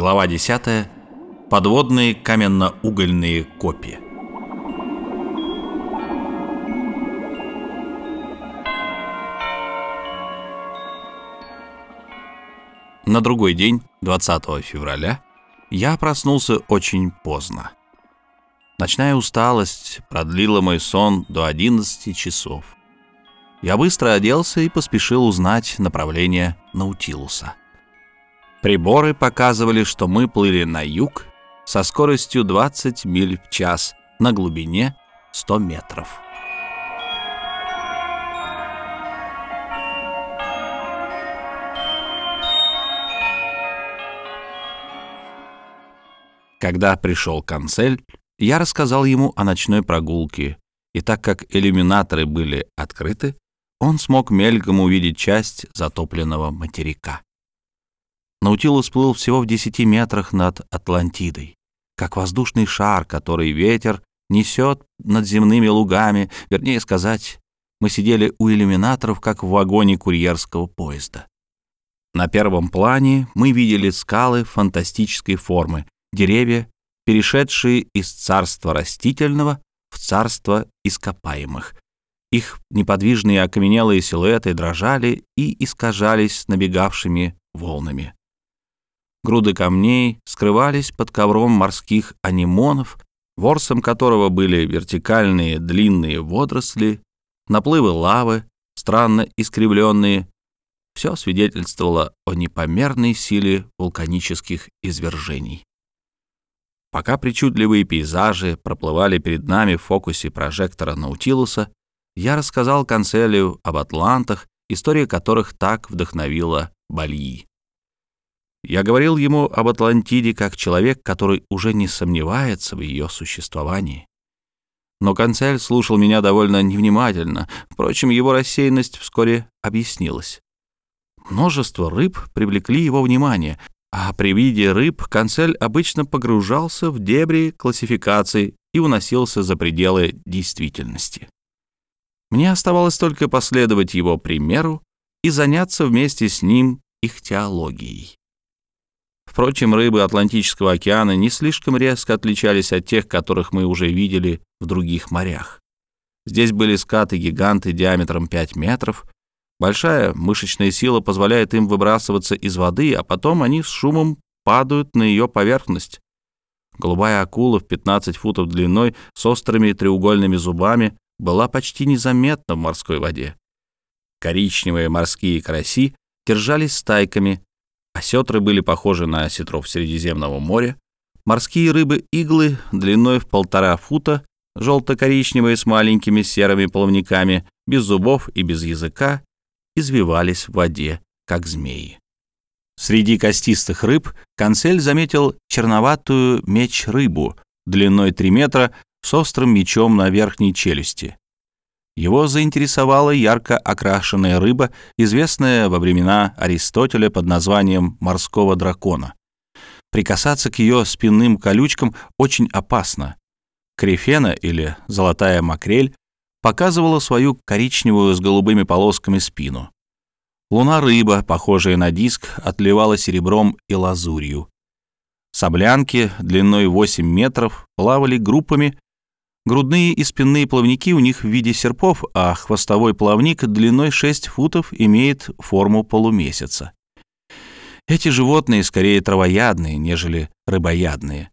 Глава 10. Подводные каменно-угольные копии. На другой день, 20 февраля, я проснулся очень поздно. Ночная усталость продлила мой сон до 11 часов. Я быстро оделся и поспешил узнать направление Наутилуса. Приборы показывали, что мы плыли на юг со скоростью 20 миль в час на глубине 100 метров. Когда пришел канцель, я рассказал ему о ночной прогулке, и так как иллюминаторы были открыты, он смог мельком увидеть часть затопленного материка. Наутилус плыл всего в десяти метрах над Атлантидой, как воздушный шар, который ветер несет над земными лугами, вернее сказать, мы сидели у иллюминаторов, как в вагоне курьерского поезда. На первом плане мы видели скалы фантастической формы, деревья, перешедшие из царства растительного в царство ископаемых. Их неподвижные окаменелые силуэты дрожали и искажались набегавшими волнами. Груды камней скрывались под ковром морских анимонов, ворсом которого были вертикальные длинные водоросли, наплывы лавы, странно искривленные. Все свидетельствовало о непомерной силе вулканических извержений. Пока причудливые пейзажи проплывали перед нами в фокусе прожектора Наутилуса, я рассказал Канцелию об атлантах, история которых так вдохновила Бальи. Я говорил ему об Атлантиде как человек, который уже не сомневается в ее существовании. Но Канцель слушал меня довольно невнимательно, впрочем, его рассеянность вскоре объяснилась. Множество рыб привлекли его внимание, а при виде рыб Канцель обычно погружался в дебри классификации и уносился за пределы действительности. Мне оставалось только последовать его примеру и заняться вместе с ним их теологией. Впрочем, рыбы Атлантического океана не слишком резко отличались от тех, которых мы уже видели в других морях. Здесь были скаты-гиганты диаметром 5 метров, Большая мышечная сила позволяет им выбрасываться из воды, а потом они с шумом падают на ее поверхность. Голубая акула в 15 футов длиной с острыми треугольными зубами была почти незаметна в морской воде. Коричневые морские караси держались стайками, осетры были похожи на осетров Средиземного моря, морские рыбы-иглы длиной в полтора фута, желто-коричневые с маленькими серыми плавниками, без зубов и без языка, извивались в воде, как змеи. Среди костистых рыб канцель заметил черноватую меч-рыбу длиной 3 метра с острым мечом на верхней челюсти. Его заинтересовала ярко окрашенная рыба, известная во времена Аристотеля под названием морского дракона. Прикасаться к ее спинным колючкам очень опасно. Крефена или золотая макрель показывала свою коричневую с голубыми полосками спину. Луна-рыба, похожая на диск, отливала серебром и лазурью. Соблянки длиной 8 метров плавали группами. Грудные и спинные плавники у них в виде серпов, а хвостовой плавник длиной 6 футов имеет форму полумесяца. Эти животные скорее травоядные, нежели рыбоядные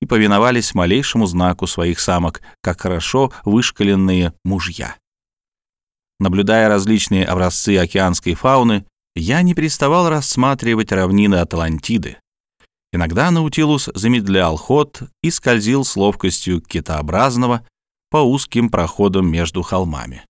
и повиновались малейшему знаку своих самок, как хорошо вышкаленные мужья. Наблюдая различные образцы океанской фауны, я не переставал рассматривать равнины Атлантиды. Иногда Наутилус замедлял ход и скользил с ловкостью китообразного по узким проходам между холмами.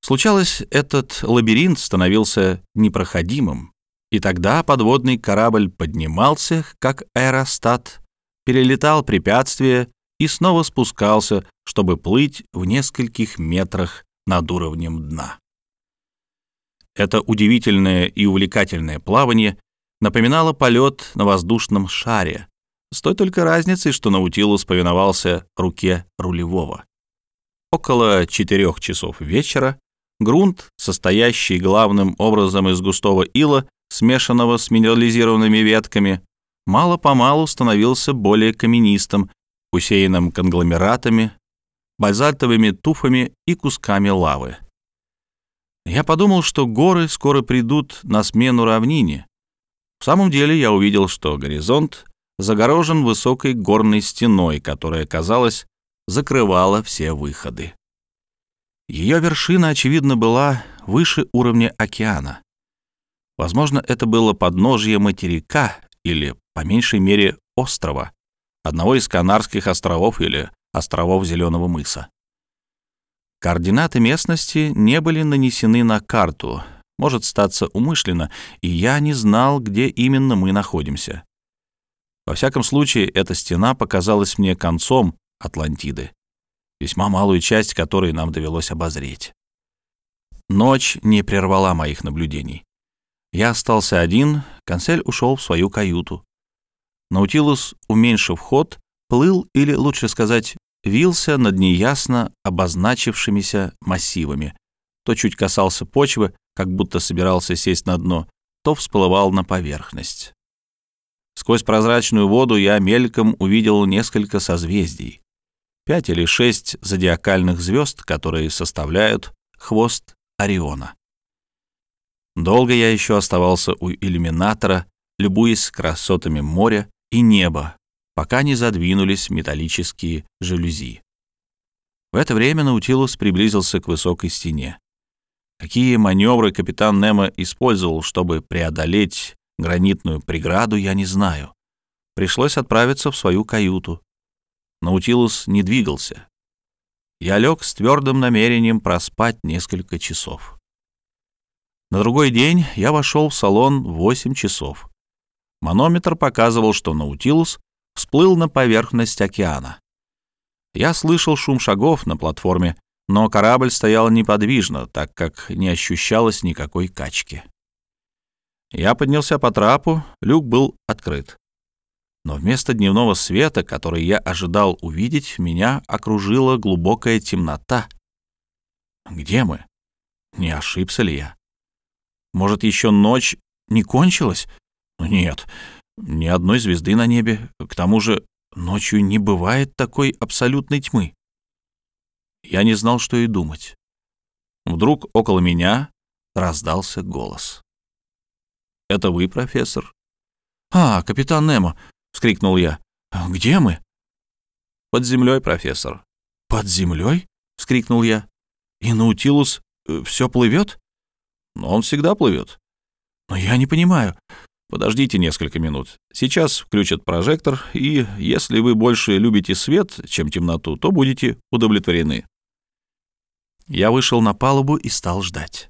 Случалось, этот лабиринт становился непроходимым, и тогда подводный корабль поднимался, как аэростат, перелетал препятствия и снова спускался, чтобы плыть в нескольких метрах над уровнем дна. Это удивительное и увлекательное плавание напоминало полет на воздушном шаре, с той только разницей, что Наутилус повиновался руке рулевого. Около четырех часов вечера грунт, состоящий главным образом из густого ила, смешанного с минерализированными ветками, мало-помалу становился более каменистым, усеянным конгломератами, базальтовыми туфами и кусками лавы. Я подумал, что горы скоро придут на смену равнине. В самом деле я увидел, что горизонт загорожен высокой горной стеной, которая, казалось, закрывала все выходы. Ее вершина, очевидно, была выше уровня океана. Возможно, это было подножье материка или, по меньшей мере, острова, одного из Канарских островов или островов Зеленого мыса. Координаты местности не были нанесены на карту, может статься умышленно, и я не знал, где именно мы находимся. Во всяком случае, эта стена показалась мне концом Атлантиды, весьма малую часть которой нам довелось обозреть. Ночь не прервала моих наблюдений. Я остался один, консель ушел в свою каюту. Наутилус, уменьшив ход, плыл, или, лучше сказать, вился над неясно обозначившимися массивами. То чуть касался почвы, как будто собирался сесть на дно, то всплывал на поверхность. Сквозь прозрачную воду я мельком увидел несколько созвездий. Пять или шесть зодиакальных звезд, которые составляют хвост Ориона. Долго я еще оставался у иллюминатора, любуясь красотами моря и неба, пока не задвинулись металлические жалюзи. В это время Наутилус приблизился к высокой стене. Какие маневры капитан Немо использовал, чтобы преодолеть гранитную преграду, я не знаю. Пришлось отправиться в свою каюту. Наутилус не двигался. Я лег с твердым намерением проспать несколько часов. На другой день я вошел в салон в 8 часов. Манометр показывал, что Наутилус всплыл на поверхность океана. Я слышал шум шагов на платформе, но корабль стоял неподвижно, так как не ощущалось никакой качки. Я поднялся по трапу, люк был открыт. Но вместо дневного света, который я ожидал увидеть, меня окружила глубокая темнота. Где мы? Не ошибся ли я? Может, еще ночь не кончилась? Нет, ни одной звезды на небе. К тому же ночью не бывает такой абсолютной тьмы. Я не знал, что и думать. Вдруг около меня раздался голос. «Это вы, профессор?» «А, капитан Немо!» — вскрикнул я. «Где мы?» «Под землей, профессор». «Под землей?» — вскрикнул я. «И Наутилус э, все плывет?» «Но он всегда плывет». «Но я не понимаю. Подождите несколько минут. Сейчас включат прожектор, и если вы больше любите свет, чем темноту, то будете удовлетворены. Я вышел на палубу и стал ждать.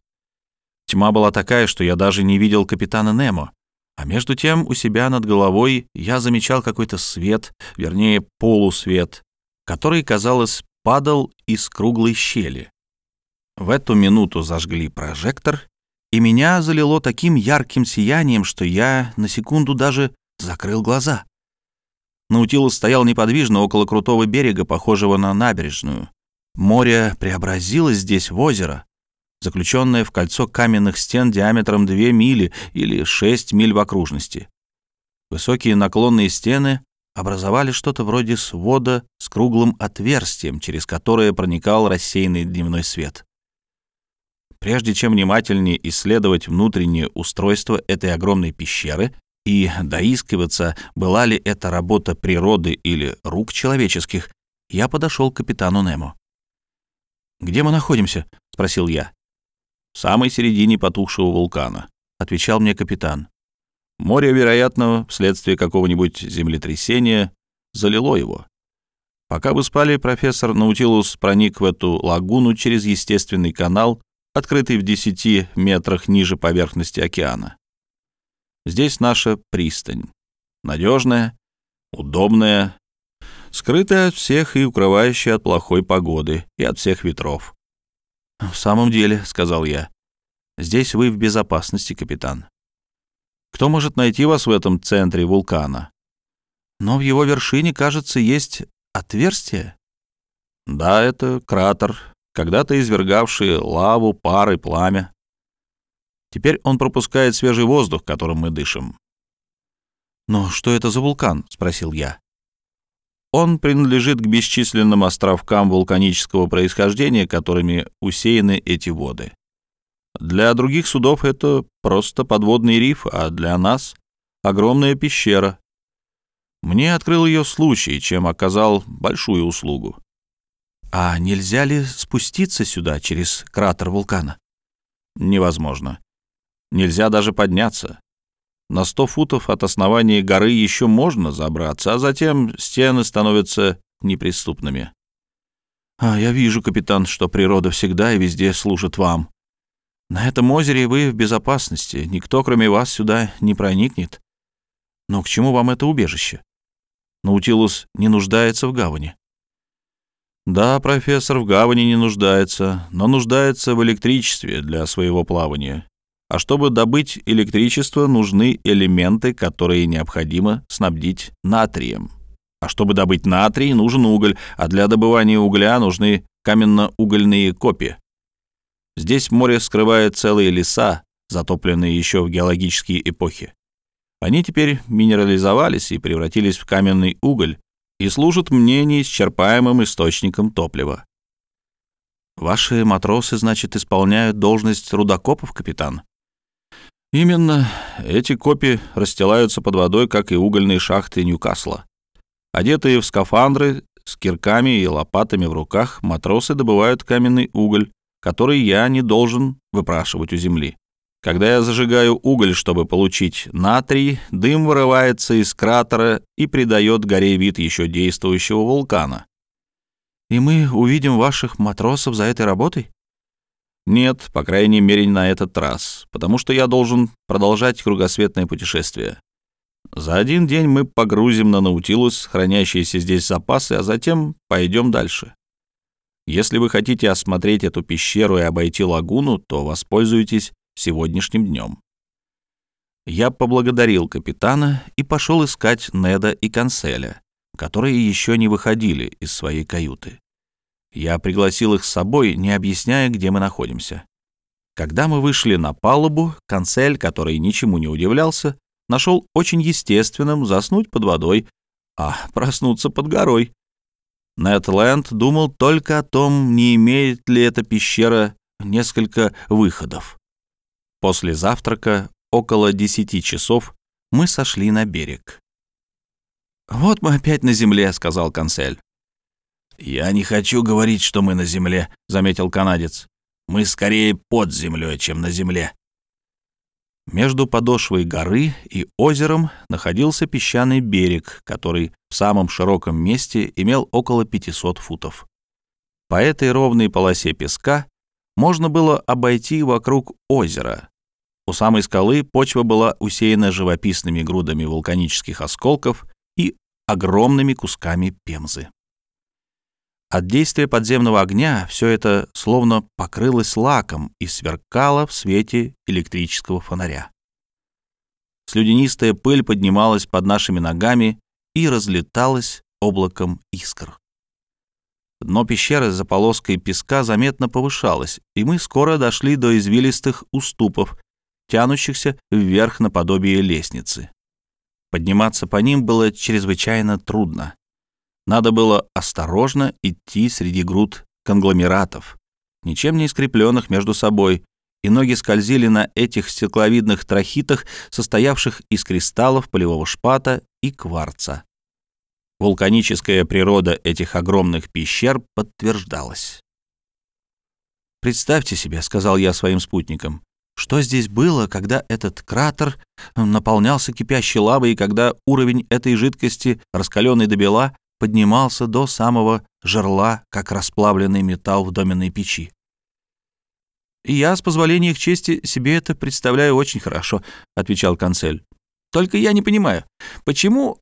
Тьма была такая, что я даже не видел капитана Немо. А между тем у себя над головой я замечал какой-то свет, вернее, полусвет, который, казалось, падал из круглой щели. В эту минуту зажгли прожектор, и меня залило таким ярким сиянием, что я на секунду даже закрыл глаза. Наутилус стоял неподвижно около крутого берега, похожего на набережную. Море преобразилось здесь в озеро, заключенное в кольцо каменных стен диаметром 2 мили или 6 миль в окружности. Высокие наклонные стены образовали что-то вроде свода с круглым отверстием, через которое проникал рассеянный дневной свет. Прежде чем внимательнее исследовать внутреннее устройство этой огромной пещеры и доискиваться, была ли это работа природы или рук человеческих, я подошел к капитану Немо. «Где мы находимся?» — спросил я. «В самой середине потухшего вулкана», — отвечал мне капитан. «Море, вероятно, вследствие какого-нибудь землетрясения, залило его. Пока вы спали, профессор Наутилус проник в эту лагуну через естественный канал открытый в 10 метрах ниже поверхности океана. Здесь наша пристань. Надежная, удобная, скрытая от всех и укрывающая от плохой погоды и от всех ветров. «В самом деле», — сказал я, — «здесь вы в безопасности, капитан. Кто может найти вас в этом центре вулкана? Но в его вершине, кажется, есть отверстие». «Да, это кратер, когда-то извергавшие лаву, пар и пламя. Теперь он пропускает свежий воздух, которым мы дышим. «Но что это за вулкан?» — спросил я. Он принадлежит к бесчисленным островкам вулканического происхождения, которыми усеяны эти воды. Для других судов это просто подводный риф, а для нас — огромная пещера. Мне открыл ее случай, чем оказал большую услугу. А нельзя ли спуститься сюда через кратер вулкана? Невозможно. Нельзя даже подняться. На сто футов от основания горы еще можно забраться, а затем стены становятся неприступными. А я вижу, капитан, что природа всегда и везде служит вам. На этом озере вы в безопасности, никто, кроме вас, сюда не проникнет. Но к чему вам это убежище? Наутилус не нуждается в гавани. Да, профессор в гавани не нуждается, но нуждается в электричестве для своего плавания. А чтобы добыть электричество, нужны элементы, которые необходимо снабдить натрием. А чтобы добыть натрий, нужен уголь, а для добывания угля нужны каменно-угольные копии. Здесь море скрывает целые леса, затопленные еще в геологические эпохи. Они теперь минерализовались и превратились в каменный уголь и служат мне неисчерпаемым источником топлива. Ваши матросы, значит, исполняют должность рудокопов, капитан? Именно. Эти копи расстилаются под водой, как и угольные шахты Ньюкасла. Одетые в скафандры, с кирками и лопатами в руках, матросы добывают каменный уголь, который я не должен выпрашивать у земли. Когда я зажигаю уголь, чтобы получить натрий, дым вырывается из кратера и придает горе вид еще действующего вулкана. И мы увидим ваших матросов за этой работой? Нет, по крайней мере, на этот раз, потому что я должен продолжать кругосветное путешествие. За один день мы погрузим на Наутилус хранящиеся здесь запасы, а затем пойдем дальше. Если вы хотите осмотреть эту пещеру и обойти лагуну, то воспользуйтесь сегодняшним днем. Я поблагодарил капитана и пошел искать Неда и Канцеля, которые еще не выходили из своей каюты. Я пригласил их с собой, не объясняя, где мы находимся. Когда мы вышли на палубу, Канцель, который ничему не удивлялся, нашел очень естественным заснуть под водой, а проснуться под горой. Нэтленд думал только о том, не имеет ли эта пещера несколько выходов. После завтрака, около десяти часов, мы сошли на берег. «Вот мы опять на земле», — сказал консель. «Я не хочу говорить, что мы на земле», — заметил канадец. «Мы скорее под землей, чем на земле». Между подошвой горы и озером находился песчаный берег, который в самом широком месте имел около 500 футов. По этой ровной полосе песка можно было обойти вокруг озера. У самой скалы почва была усеяна живописными грудами вулканических осколков и огромными кусками пемзы. От действия подземного огня все это словно покрылось лаком и сверкало в свете электрического фонаря. Слюдянистая пыль поднималась под нашими ногами и разлеталась облаком искр. Дно пещеры за полоской песка заметно повышалось, и мы скоро дошли до извилистых уступов, тянущихся вверх наподобие лестницы. Подниматься по ним было чрезвычайно трудно. Надо было осторожно идти среди груд конгломератов, ничем не скрепленных между собой, и ноги скользили на этих стекловидных трахитах, состоявших из кристаллов полевого шпата и кварца. Вулканическая природа этих огромных пещер подтверждалась. «Представьте себе», — сказал я своим спутникам, что здесь было, когда этот кратер наполнялся кипящей лавой и когда уровень этой жидкости, раскаленный до бела, поднимался до самого жерла, как расплавленный металл в доменной печи. И «Я, с позволения их чести, себе это представляю очень хорошо», — отвечал канцель. «Только я не понимаю, почему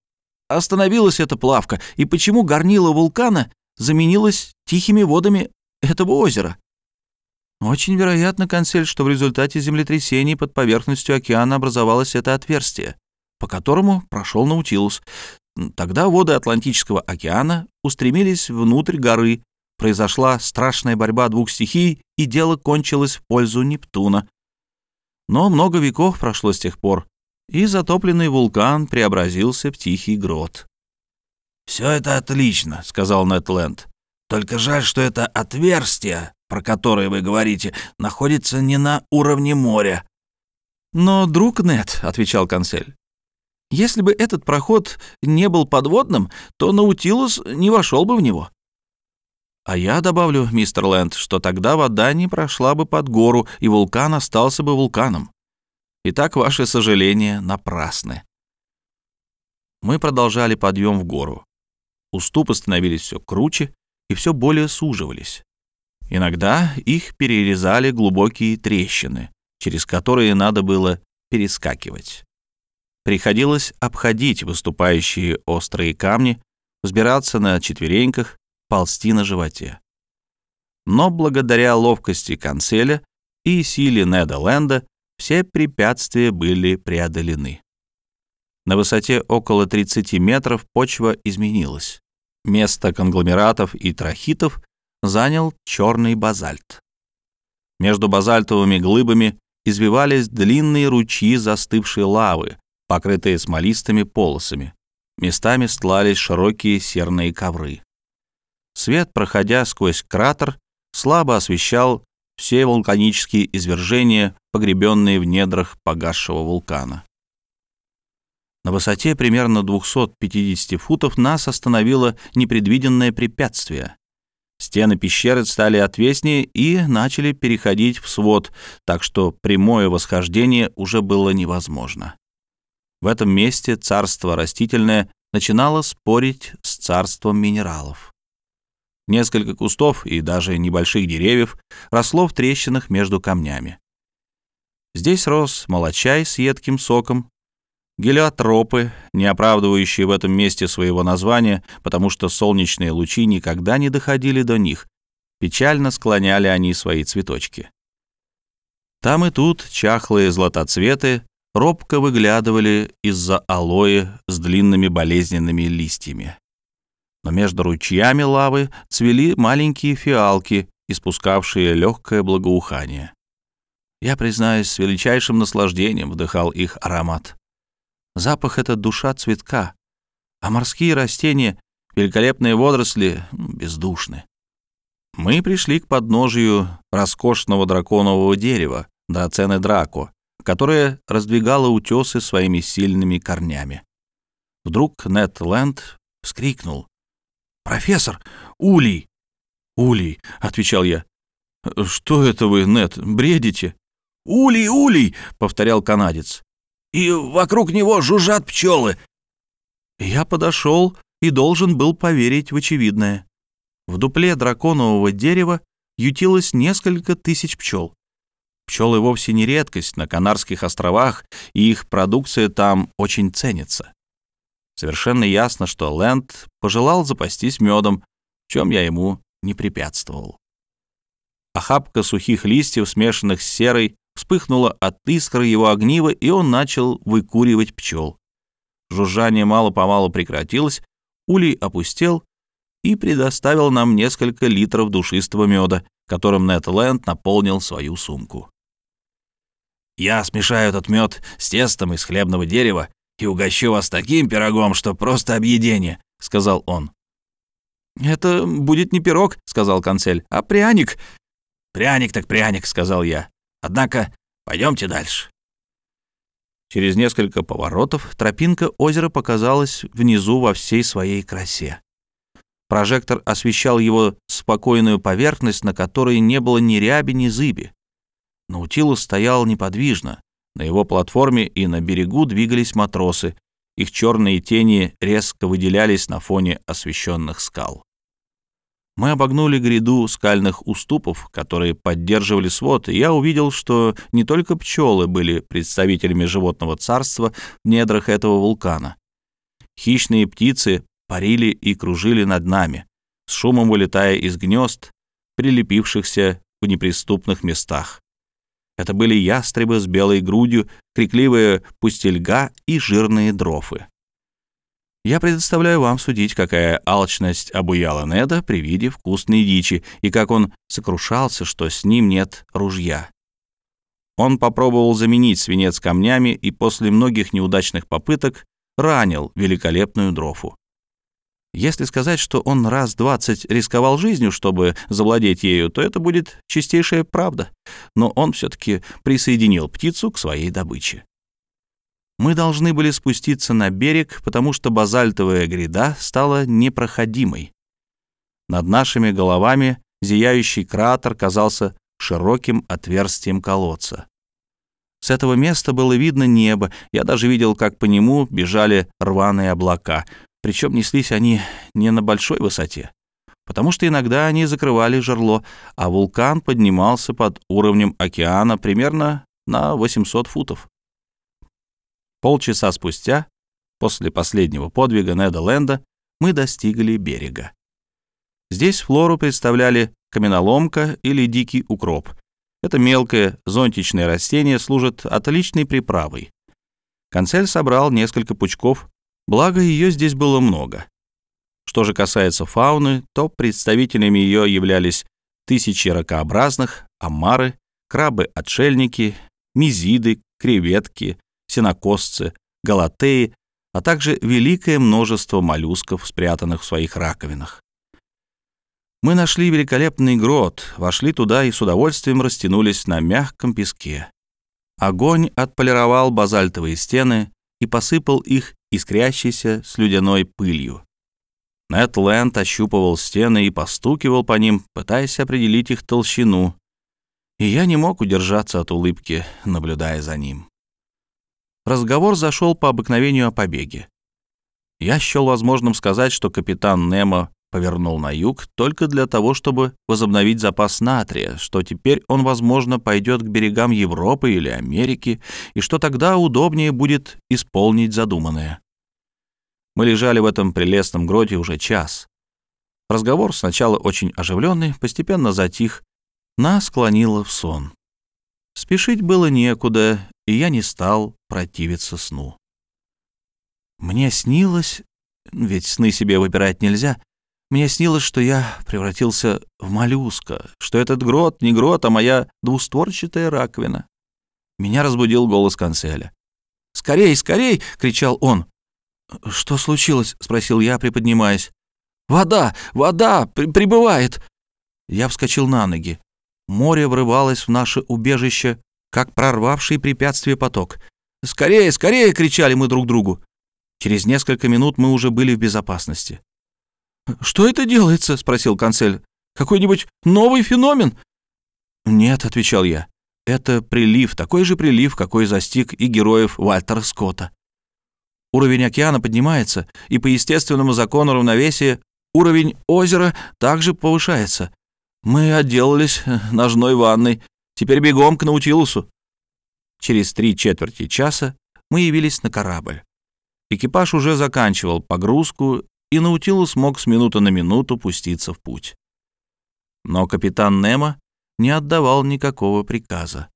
остановилась эта плавка и почему горнило вулкана заменилось тихими водами этого озера?» «Очень вероятно, канцель, что в результате землетрясений под поверхностью океана образовалось это отверстие, по которому прошел Наутилус. Тогда воды Атлантического океана устремились внутрь горы, произошла страшная борьба двух стихий, и дело кончилось в пользу Нептуна. Но много веков прошло с тех пор, и затопленный вулкан преобразился в тихий грот. «Все это отлично», — сказал Нетленд. «Только жаль, что это отверстие, про которое вы говорите, находится не на уровне моря». «Но, друг Нет», — отвечал консель, — «если бы этот проход не был подводным, то Наутилус не вошел бы в него». А я добавлю, мистер Лэнд, что тогда вода не прошла бы под гору, и вулкан остался бы вулканом. Итак, ваши сожаления напрасны. Мы продолжали подъем в гору. Уступы становились все круче и все более суживались. Иногда их перерезали глубокие трещины, через которые надо было перескакивать. Приходилось обходить выступающие острые камни, взбираться на четвереньках, ползти на животе. Но благодаря ловкости канцеля и силе Неда Ленда все препятствия были преодолены. На высоте около 30 метров почва изменилась. Место конгломератов и трахитов занял черный базальт. Между базальтовыми глыбами извивались длинные ручьи застывшей лавы, покрытые смолистыми полосами. Местами стлались широкие серные ковры. Свет, проходя сквозь кратер, слабо освещал все вулканические извержения, погребенные в недрах погасшего вулкана. На высоте примерно 250 футов нас остановило непредвиденное препятствие. Стены пещеры стали отвеснее и начали переходить в свод, так что прямое восхождение уже было невозможно. В этом месте царство растительное начинало спорить с царством минералов. Несколько кустов и даже небольших деревьев росло в трещинах между камнями. Здесь рос молочай с едким соком, Гелиотропы, не оправдывающие в этом месте своего названия, потому что солнечные лучи никогда не доходили до них, печально склоняли они свои цветочки. Там и тут чахлые златоцветы робко выглядывали из-за алоэ с длинными болезненными листьями. Но между ручьями лавы цвели маленькие фиалки, испускавшие легкое благоухание. Я, признаюсь, с величайшим наслаждением вдыхал их аромат. Запах — это душа цветка, а морские растения, великолепные водоросли, бездушны. Мы пришли к подножию роскошного драконового дерева, драцены Драко, которое раздвигало утесы своими сильными корнями. Вдруг Нед Лэнд вскрикнул. «Профессор! Улей!» «Улей!» — отвечал я. «Что это вы, Нед, бредите?» «Улей, улей!» — повторял канадец и вокруг него жужжат пчелы. Я подошел и должен был поверить в очевидное. В дупле драконового дерева ютилось несколько тысяч пчел. Пчелы вовсе не редкость на Канарских островах, и их продукция там очень ценится. Совершенно ясно, что Лэнд пожелал запастись медом, в чем я ему не препятствовал. Охапка сухих листьев, смешанных с серой, вспыхнула от искры его огнива, и он начал выкуривать пчел. Жужжание мало-помалу прекратилось, улей опустел и предоставил нам несколько литров душистого меда, которым Нед Лэнд наполнил свою сумку. «Я смешаю этот мед с тестом из хлебного дерева и угощу вас таким пирогом, что просто объедение», — сказал он. «Это будет не пирог», — сказал консель, — «а пряник». «Пряник так пряник», — сказал я. Однако пойдемте дальше. Через несколько поворотов тропинка озера показалась внизу во всей своей красе. Прожектор освещал его спокойную поверхность, на которой не было ни ряби, ни зыби. Наутилус стоял неподвижно. На его платформе и на берегу двигались матросы. Их черные тени резко выделялись на фоне освещенных скал. Мы обогнули гряду скальных уступов, которые поддерживали свод, и я увидел, что не только пчелы были представителями животного царства в недрах этого вулкана. Хищные птицы парили и кружили над нами, с шумом вылетая из гнезд, прилепившихся в неприступных местах. Это были ястребы с белой грудью, крикливые пустельга и жирные дрофы. Я предоставляю вам судить, какая алчность обуяла Неда при виде вкусной дичи и как он сокрушался, что с ним нет ружья. он попробовал заменить свинец камнями и после многих неудачных попыток ранил великолепную дрофу. Если сказать, что он раз двадцать рисковал жизнью, чтобы завладеть ею, то это будет чистейшая правда. Но он все-таки присоединил птицу к своей добыче. Мы должны были спуститься на берег, потому что базальтовая гряда стала непроходимой. Над нашими головами зияющий кратер казался широким отверстием колодца. С этого места было видно небо, я даже видел, как по нему бежали рваные облака, причем неслись они не на большой высоте, потому что иногда они закрывали жерло, а вулкан поднимался под уровнем океана примерно на 800 футов. Полчаса спустя, после последнего подвига Неда Ленда, мы достигли берега. Здесь флору представляли каменоломка или дикий укроп. Это мелкое зонтичное растение служит отличной приправой. Консель собрал несколько пучков Благо, ее здесь было много. Что же касается фауны, то представителями ее являлись тысячи ракообразных, омары, крабы-отшельники, мизиды, креветки, сенокосцы, галатеи, а также великое множество моллюсков, спрятанных в своих раковинах. Мы нашли великолепный грот, вошли туда и с удовольствием растянулись на мягком песке. Огонь отполировал базальтовые стены и посыпал их искрящейся слюдяной пылью. Нед Лэнд ощупывал стены и постукивал по ним, пытаясь определить их толщину. И я не мог удержаться от улыбки, наблюдая за ним. Разговор зашел по обыкновению о побеге. Я счел возможным сказать, что капитан Немо повернул на юг только для того, чтобы возобновить запас натрия, что теперь он, возможно, пойдет к берегам Европы или Америки, и что тогда удобнее будет исполнить задуманное. Мы лежали в этом прелестном гроте уже час. Разговор сначала очень оживленный, постепенно затих, нас склонило в сон. Спешить было некуда, и я не стал противиться сну. Мне снилось, ведь сны себе выбирать нельзя, мне снилось, что я превратился в моллюска, что этот грот не грот, а моя двустворчатая раковина. Меня разбудил голос канцеля. «Скорей, скорей!» — кричал он. «Что случилось?» — спросил я, приподнимаясь. «Вода! Вода! При прибывает!» Я вскочил на ноги. Море врывалось в наше убежище, как прорвавший препятствие поток. «Скорее, скорее!» — кричали мы друг другу. Через несколько минут мы уже были в безопасности. «Что это делается?» — спросил канцель. «Какой-нибудь новый феномен?» «Нет», — отвечал я. «Это прилив, такой же прилив, какой застиг и героев Вальтера Скотта. Уровень океана поднимается, и по естественному закону равновесия уровень озера также повышается. Мы отделались э, ножной ванной. Теперь бегом к Наутилусу». Через три четверти часа мы явились на корабль. Экипаж уже заканчивал погрузку и Наутилус мог с минуты на минуту пуститься в путь. Но капитан Немо не отдавал никакого приказа.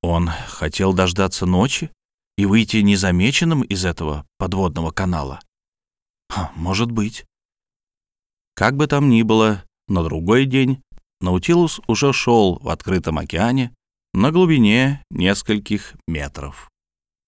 Он хотел дождаться ночи и выйти незамеченным из этого подводного канала. Ха, может быть. Как бы там ни было, на другой день Наутилус уже шел в открытом океане на глубине нескольких метров.